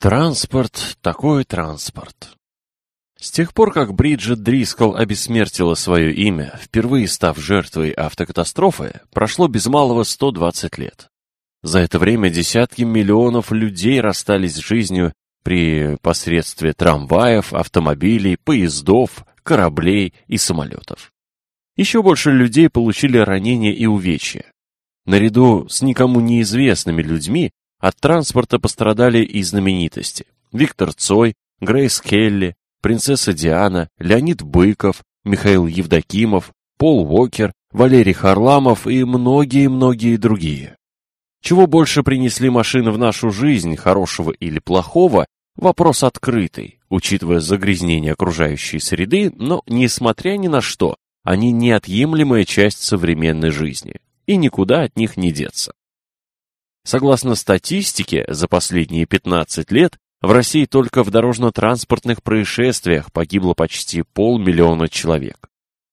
Транспорт, такой транспорт. С тех пор, как Бриджит Дрискл обесмертила свое имя, впервые став жертвой автокатастрофы, прошло без малого 120 лет. За это время десятки миллионов людей расстались с жизнью при посредстве трамваев, автомобилей, поездов, кораблей и самолетов. Еще больше людей получили ранения и увечья. Наряду с никому неизвестными людьми от транспорта пострадали и знаменитости. Виктор Цой, Грейс Келли, принцесса Диана, Леонид Быков, Михаил Евдокимов, Пол Уокер, Валерий Харламов и многие-многие другие. Чего больше принесли машины в нашу жизнь, хорошего или плохого, вопрос открытый, учитывая загрязнение окружающей среды, но, несмотря ни на что, они неотъемлемая часть современной жизни, и никуда от них не деться. Согласно статистике, за последние 15 лет в России только в дорожно-транспортных происшествиях погибло почти полмиллиона человек.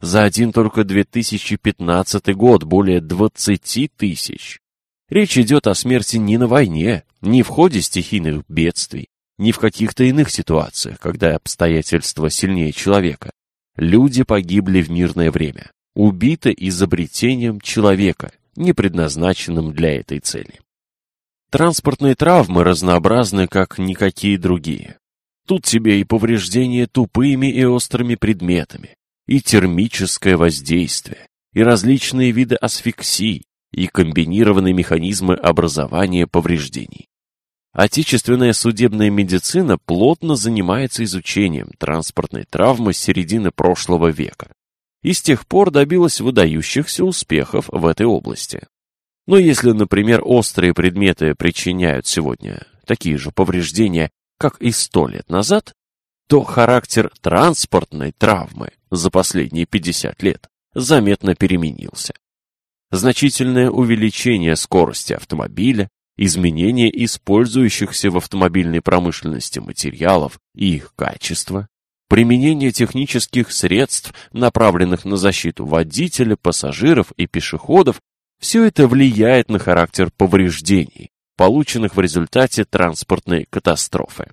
За один только 2015 год более 20 тысяч. Речь идет о смерти не на войне, не в ходе стихийных бедствий, не в каких-то иных ситуациях, когда обстоятельства сильнее человека. Люди погибли в мирное время, убиты изобретением человека, не предназначенным для этой цели. Транспортные травмы разнообразны, как никакие другие. Тут тебе и повреждения тупыми и острыми предметами, и термическое воздействие, и различные виды асфиксий, и комбинированные механизмы образования повреждений. Отечественная судебная медицина плотно занимается изучением транспортной травмы с середины прошлого века и с тех пор добилась выдающихся успехов в этой области. Но если, например, острые предметы причиняют сегодня такие же повреждения, как и сто лет назад, то характер транспортной травмы за последние 50 лет заметно переменился. Значительное увеличение скорости автомобиля, изменение использующихся в автомобильной промышленности материалов и их качества, применение технических средств, направленных на защиту водителя, пассажиров и пешеходов все это влияет на характер повреждений, полученных в результате транспортной катастрофы.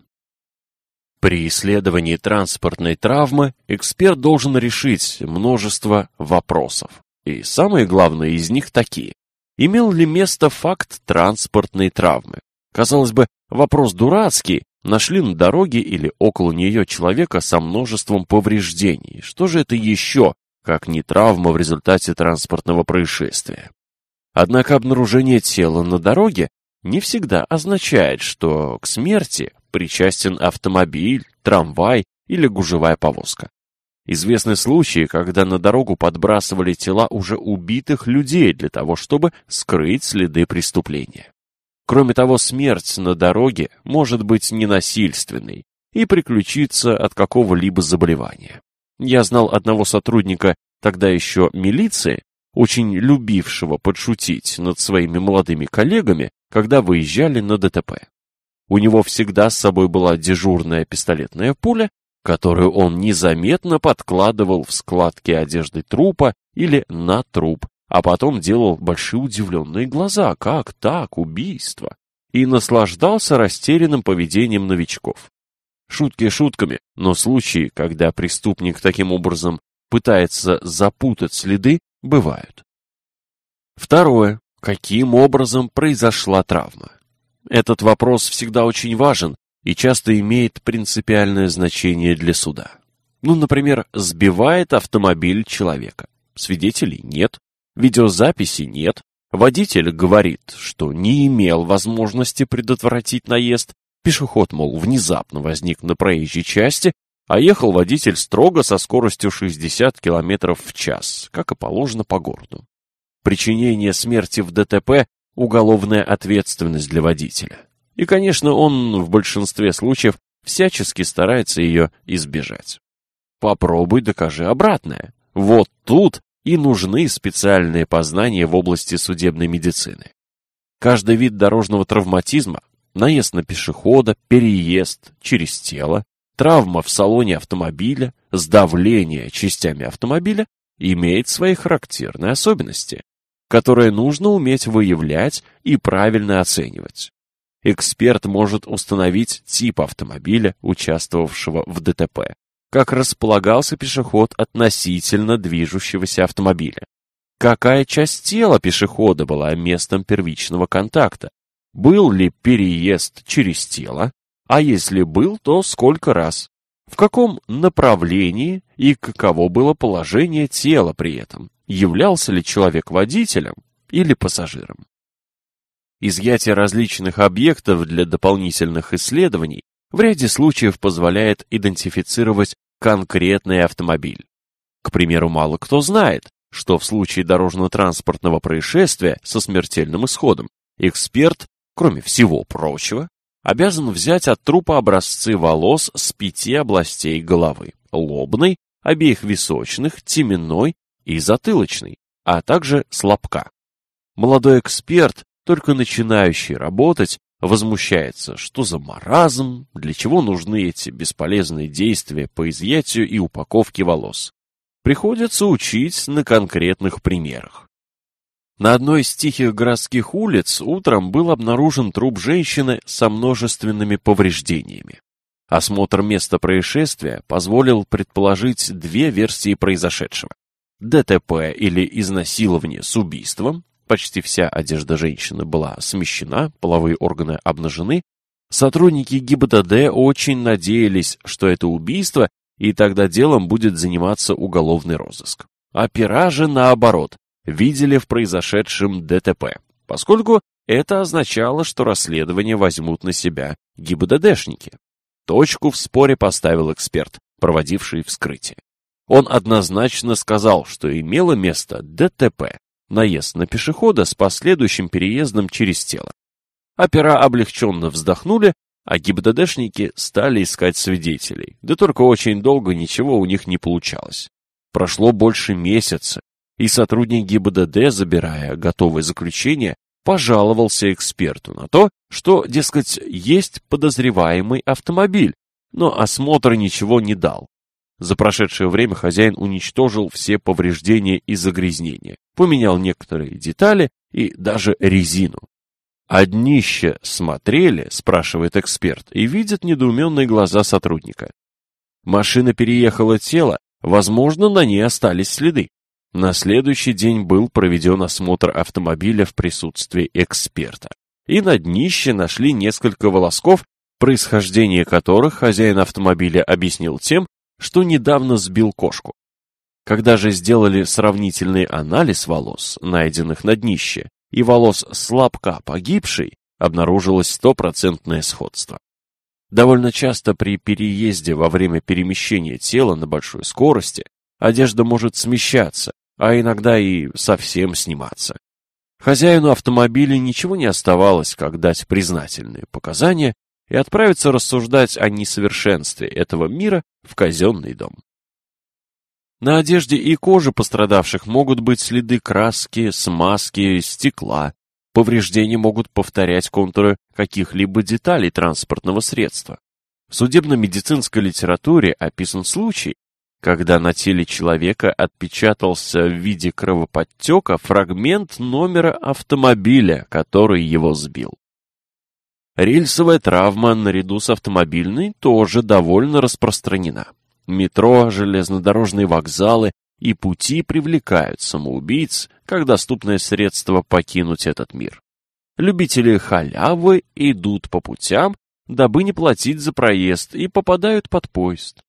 При исследовании транспортной травмы эксперт должен решить множество вопросов. И самые главные из них такие. Имел ли место факт транспортной травмы? Казалось бы, вопрос дурацкий. Нашли на дороге или около нее человека со множеством повреждений. Что же это еще, как не травма в результате транспортного происшествия? Однако обнаружение тела на дороге не всегда означает, что к смерти причастен автомобиль, трамвай или гужевая повозка. Известны случаи, когда на дорогу подбрасывали тела уже убитых людей для того, чтобы скрыть следы преступления. Кроме того, смерть на дороге может быть ненасильственной и приключиться от какого-либо заболевания. Я знал одного сотрудника тогда еще милиции, очень любившего подшутить над своими молодыми коллегами, когда выезжали на ДТП. У него всегда с собой была дежурная пистолетная пуля, которую он незаметно подкладывал в складки одежды трупа или на труп, а потом делал большие удивленные глаза, как так, убийство, и наслаждался растерянным поведением новичков. Шутки шутками, но случаи, когда преступник таким образом пытается запутать следы, Бывают. Второе. Каким образом произошла травма? Этот вопрос всегда очень важен и часто имеет принципиальное значение для суда. Ну, например, сбивает автомобиль человека. Свидетелей нет, видеозаписи нет, водитель говорит, что не имел возможности предотвратить наезд, пешеход, мол, внезапно возник на проезжей части а ехал водитель строго со скоростью 60 км в час, как и положено по городу. Причинение смерти в ДТП – уголовная ответственность для водителя. И, конечно, он в большинстве случаев всячески старается ее избежать. Попробуй докажи обратное. Вот тут и нужны специальные познания в области судебной медицины. Каждый вид дорожного травматизма – наезд на пешехода, переезд через тело, Травма в салоне автомобиля, сдавление частями автомобиля имеет свои характерные особенности, которые нужно уметь выявлять и правильно оценивать. Эксперт может установить тип автомобиля, участвовавшего в ДТП, как располагался пешеход относительно движущегося автомобиля, какая часть тела пешехода была местом первичного контакта, был ли переезд через тело, а если был, то сколько раз? В каком направлении и каково было положение тела при этом? Являлся ли человек водителем или пассажиром? Изъятие различных объектов для дополнительных исследований в ряде случаев позволяет идентифицировать конкретный автомобиль. К примеру, мало кто знает, что в случае дорожно-транспортного происшествия со смертельным исходом эксперт, кроме всего прочего, обязан взять от трупа образцы волос с пяти областей головы – лобной, обеих височных, теменной и затылочной, а также с лобка. Молодой эксперт, только начинающий работать, возмущается, что за маразм, для чего нужны эти бесполезные действия по изъятию и упаковке волос. Приходится учить на конкретных примерах. На одной из тихих городских улиц утром был обнаружен труп женщины со множественными повреждениями. Осмотр места происшествия позволил предположить две версии произошедшего. ДТП или изнасилование с убийством, почти вся одежда женщины была смещена, половые органы обнажены, сотрудники ГИБДД очень надеялись, что это убийство, и тогда делом будет заниматься уголовный розыск. Опера же наоборот, видели в произошедшем ДТП, поскольку это означало, что расследование возьмут на себя ГИБДДшники. Точку в споре поставил эксперт, проводивший вскрытие. Он однозначно сказал, что имело место ДТП, наезд на пешехода с последующим переездом через тело. Опера облегченно вздохнули, а ГИБДДшники стали искать свидетелей, да только очень долго ничего у них не получалось. Прошло больше месяца, и сотрудник ГИБДД, забирая готовое заключение, пожаловался эксперту на то, что, дескать, есть подозреваемый автомобиль, но осмотр ничего не дал. За прошедшее время хозяин уничтожил все повреждения и загрязнения, поменял некоторые детали и даже резину. «А днище смотрели?» – спрашивает эксперт и видит недоуменные глаза сотрудника. Машина переехала тело, возможно, на ней остались следы. На следующий день был проведен осмотр автомобиля в присутствии эксперта. И на днище нашли несколько волосков, происхождение которых хозяин автомобиля объяснил тем, что недавно сбил кошку. Когда же сделали сравнительный анализ волос, найденных на днище, и волос слабка погибшей, обнаружилось стопроцентное сходство. Довольно часто при переезде во время перемещения тела на большой скорости одежда может смещаться, а иногда и совсем сниматься. Хозяину автомобиля ничего не оставалось, как дать признательные показания и отправиться рассуждать о несовершенстве этого мира в казенный дом. На одежде и коже пострадавших могут быть следы краски, смазки, стекла. Повреждения могут повторять контуры каких-либо деталей транспортного средства. В судебно-медицинской литературе описан случай, когда на теле человека отпечатался в виде кровоподтека фрагмент номера автомобиля, который его сбил. Рельсовая травма наряду с автомобильной тоже довольно распространена. Метро, железнодорожные вокзалы и пути привлекают самоубийц, как доступное средство покинуть этот мир. Любители халявы идут по путям, дабы не платить за проезд, и попадают под поезд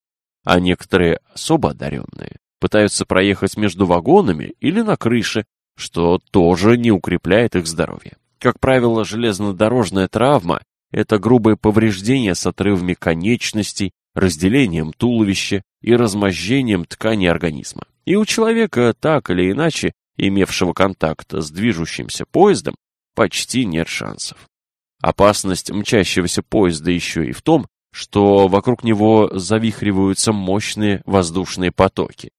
а некоторые особо одаренные пытаются проехать между вагонами или на крыше, что тоже не укрепляет их здоровье. Как правило, железнодорожная травма – это грубое повреждение с отрывами конечностей, разделением туловища и размозжением ткани организма. И у человека, так или иначе, имевшего контакт с движущимся поездом, почти нет шансов. Опасность мчащегося поезда еще и в том, что вокруг него завихриваются мощные воздушные потоки.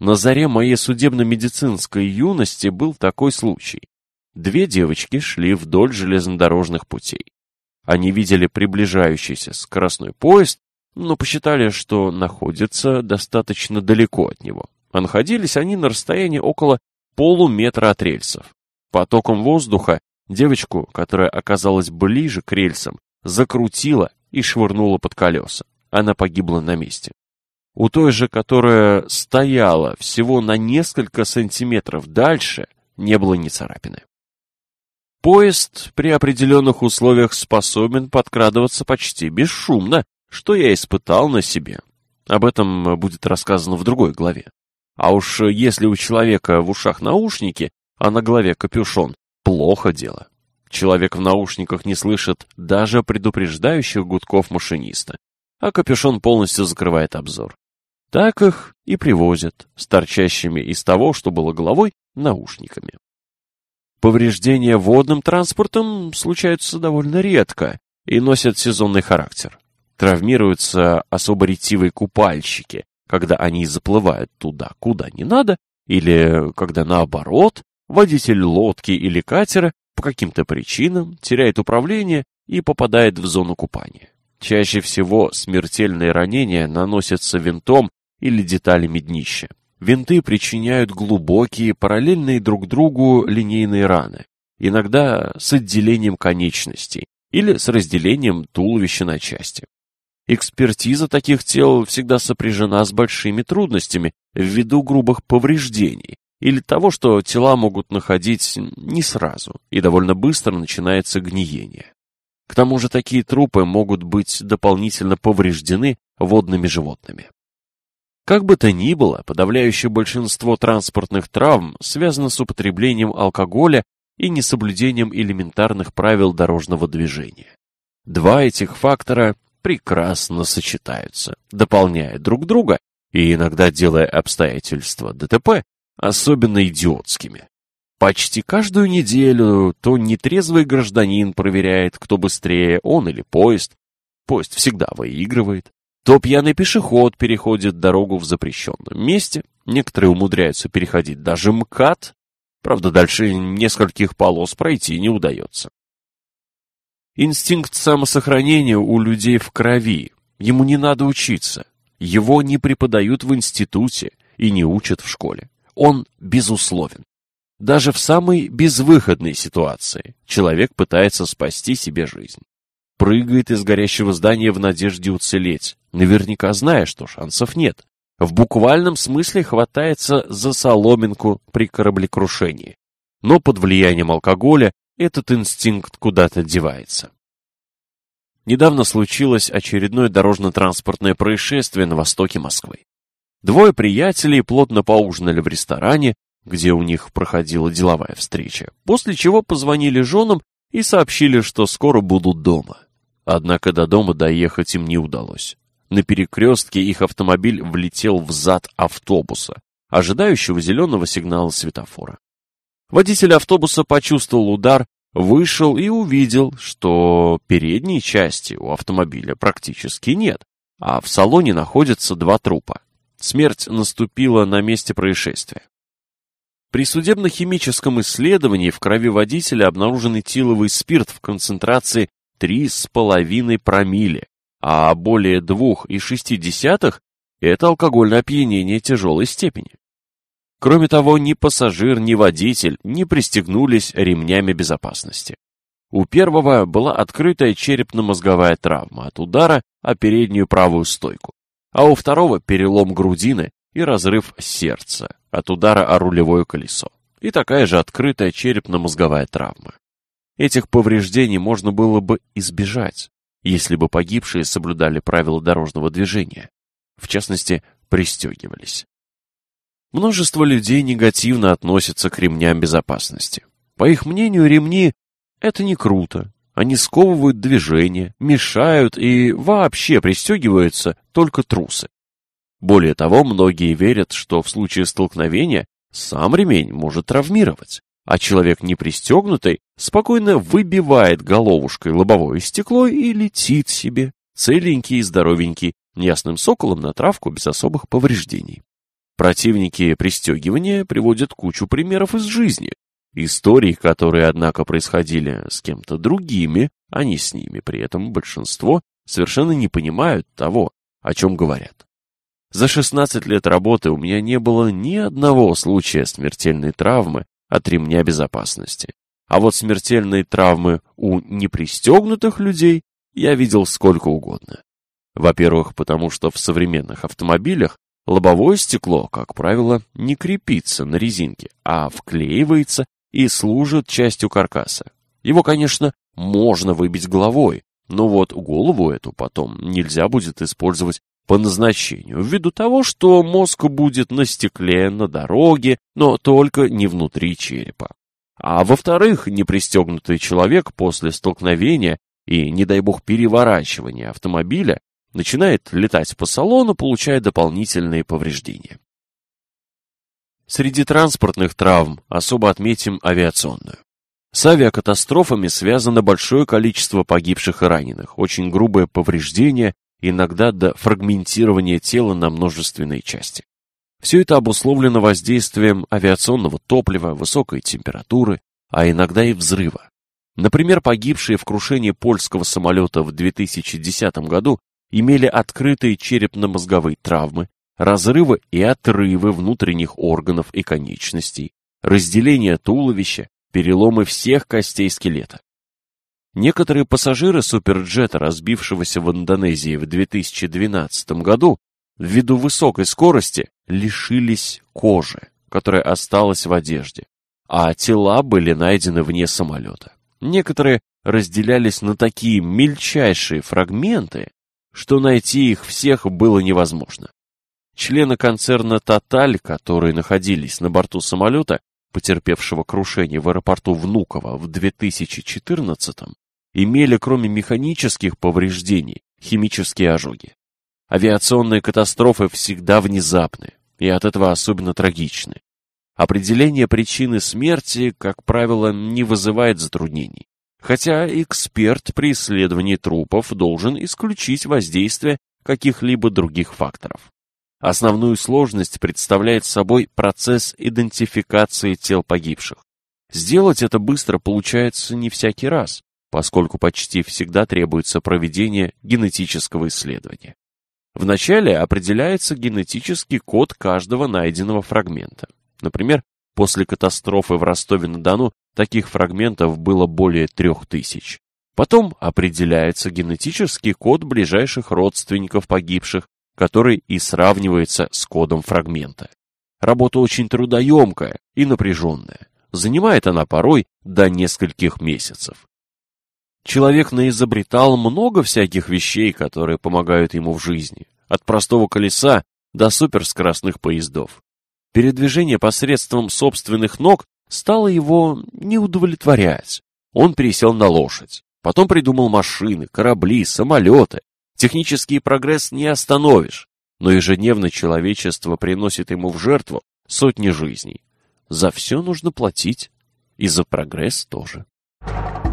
На заре моей судебно-медицинской юности был такой случай. Две девочки шли вдоль железнодорожных путей. Они видели приближающийся скоростной поезд, но посчитали, что находится достаточно далеко от него. А находились они на расстоянии около полуметра от рельсов. Потоком воздуха девочку, которая оказалась ближе к рельсам, закрутила и швырнула под колеса. Она погибла на месте. У той же, которая стояла всего на несколько сантиметров дальше, не было ни царапины. Поезд при определенных условиях способен подкрадываться почти бесшумно, что я испытал на себе. Об этом будет рассказано в другой главе. А уж если у человека в ушах наушники, а на голове капюшон, плохо дело. Человек в наушниках не слышит даже предупреждающих гудков машиниста, а капюшон полностью закрывает обзор. Так их и привозят, с торчащими из того, что было головой, наушниками. Повреждения водным транспортом случаются довольно редко и носят сезонный характер. Травмируются особо ретивые купальщики, когда они заплывают туда, куда не надо, или когда наоборот, водитель лодки или катера по каким-то причинам теряет управление и попадает в зону купания. Чаще всего смертельные ранения наносятся винтом или деталями днища. Винты причиняют глубокие, параллельные друг другу линейные раны, иногда с отделением конечностей или с разделением туловища на части. Экспертиза таких тел всегда сопряжена с большими трудностями ввиду грубых повреждений, или того, что тела могут находить не сразу, и довольно быстро начинается гниение. К тому же такие трупы могут быть дополнительно повреждены водными животными. Как бы то ни было, подавляющее большинство транспортных травм связано с употреблением алкоголя и несоблюдением элементарных правил дорожного движения. Два этих фактора прекрасно сочетаются, дополняя друг друга и иногда делая обстоятельства ДТП особенно идиотскими. Почти каждую неделю то нетрезвый гражданин проверяет, кто быстрее, он или поезд. Поезд всегда выигрывает. То пьяный пешеход переходит дорогу в запрещенном месте. Некоторые умудряются переходить даже МКАД. Правда, дальше нескольких полос пройти не удается. Инстинкт самосохранения у людей в крови. Ему не надо учиться. Его не преподают в институте и не учат в школе он безусловен. Даже в самой безвыходной ситуации человек пытается спасти себе жизнь. Прыгает из горящего здания в надежде уцелеть, наверняка зная, что шансов нет. В буквальном смысле хватается за соломинку при кораблекрушении. Но под влиянием алкоголя этот инстинкт куда-то девается. Недавно случилось очередное дорожно-транспортное происшествие на востоке Москвы. Двое приятелей плотно поужинали в ресторане, где у них проходила деловая встреча, после чего позвонили женам и сообщили, что скоро будут дома. Однако до дома доехать им не удалось. На перекрестке их автомобиль влетел в зад автобуса, ожидающего зеленого сигнала светофора. Водитель автобуса почувствовал удар, вышел и увидел, что передней части у автомобиля практически нет, а в салоне находятся два трупа. Смерть наступила на месте происшествия. При судебно-химическом исследовании в крови водителя обнаружен этиловый спирт в концентрации 3,5 промилле, а более 2,6 – это алкогольное опьянение тяжелой степени. Кроме того, ни пассажир, ни водитель не пристегнулись ремнями безопасности. У первого была открытая черепно-мозговая травма от удара о переднюю правую стойку а у второго перелом грудины и разрыв сердца от удара о рулевое колесо. И такая же открытая черепно-мозговая травма. Этих повреждений можно было бы избежать, если бы погибшие соблюдали правила дорожного движения, в частности, пристегивались. Множество людей негативно относятся к ремням безопасности. По их мнению, ремни – это не круто, они сковывают движение, мешают и вообще пристегиваются только трусы. Более того, многие верят, что в случае столкновения сам ремень может травмировать, а человек не пристегнутый спокойно выбивает головушкой лобовое стекло и летит себе, целенький и здоровенький, ясным соколом на травку без особых повреждений. Противники пристегивания приводят кучу примеров из жизни, Истории, которые, однако, происходили с кем-то другими, а не с ними, при этом большинство совершенно не понимают того, о чем говорят. За 16 лет работы у меня не было ни одного случая смертельной травмы от ремня безопасности. А вот смертельные травмы у непристегнутых людей я видел сколько угодно. Во-первых, потому что в современных автомобилях лобовое стекло, как правило, не крепится на резинке, а вклеивается и служит частью каркаса. Его, конечно, можно выбить головой, но вот голову эту потом нельзя будет использовать по назначению, ввиду того, что мозг будет на стекле, на дороге, но только не внутри черепа. А во-вторых, непристегнутый человек после столкновения и, не дай бог, переворачивания автомобиля начинает летать по салону, получая дополнительные повреждения. Среди транспортных травм особо отметим авиационную. С авиакатастрофами связано большое количество погибших и раненых, очень грубое повреждение, иногда до фрагментирования тела на множественные части. Все это обусловлено воздействием авиационного топлива, высокой температуры, а иногда и взрыва. Например, погибшие в крушении польского самолета в 2010 году имели открытые черепно-мозговые травмы, разрывы и отрывы внутренних органов и конечностей, разделение туловища, переломы всех костей скелета. Некоторые пассажиры суперджета, разбившегося в Индонезии в 2012 году, ввиду высокой скорости лишились кожи, которая осталась в одежде, а тела были найдены вне самолета. Некоторые разделялись на такие мельчайшие фрагменты, что найти их всех было невозможно. Члены концерна «Тоталь», которые находились на борту самолета, потерпевшего крушение в аэропорту Внуково в 2014-м, имели кроме механических повреждений химические ожоги. Авиационные катастрофы всегда внезапны и от этого особенно трагичны. Определение причины смерти, как правило, не вызывает затруднений, хотя эксперт при исследовании трупов должен исключить воздействие каких-либо других факторов. Основную сложность представляет собой процесс идентификации тел погибших. Сделать это быстро получается не всякий раз, поскольку почти всегда требуется проведение генетического исследования. Вначале определяется генетический код каждого найденного фрагмента. Например, после катастрофы в Ростове-на-Дону таких фрагментов было более трех тысяч. Потом определяется генетический код ближайших родственников погибших, который и сравнивается с кодом фрагмента. Работа очень трудоемкая и напряженная. Занимает она порой до нескольких месяцев. Человек наизобретал много всяких вещей, которые помогают ему в жизни. От простого колеса до суперскоростных поездов. Передвижение посредством собственных ног стало его не удовлетворять. Он пересел на лошадь. Потом придумал машины, корабли, самолеты, Технический прогресс не остановишь, но ежедневно человечество приносит ему в жертву сотни жизней. За все нужно платить, и за прогресс тоже. Thank you.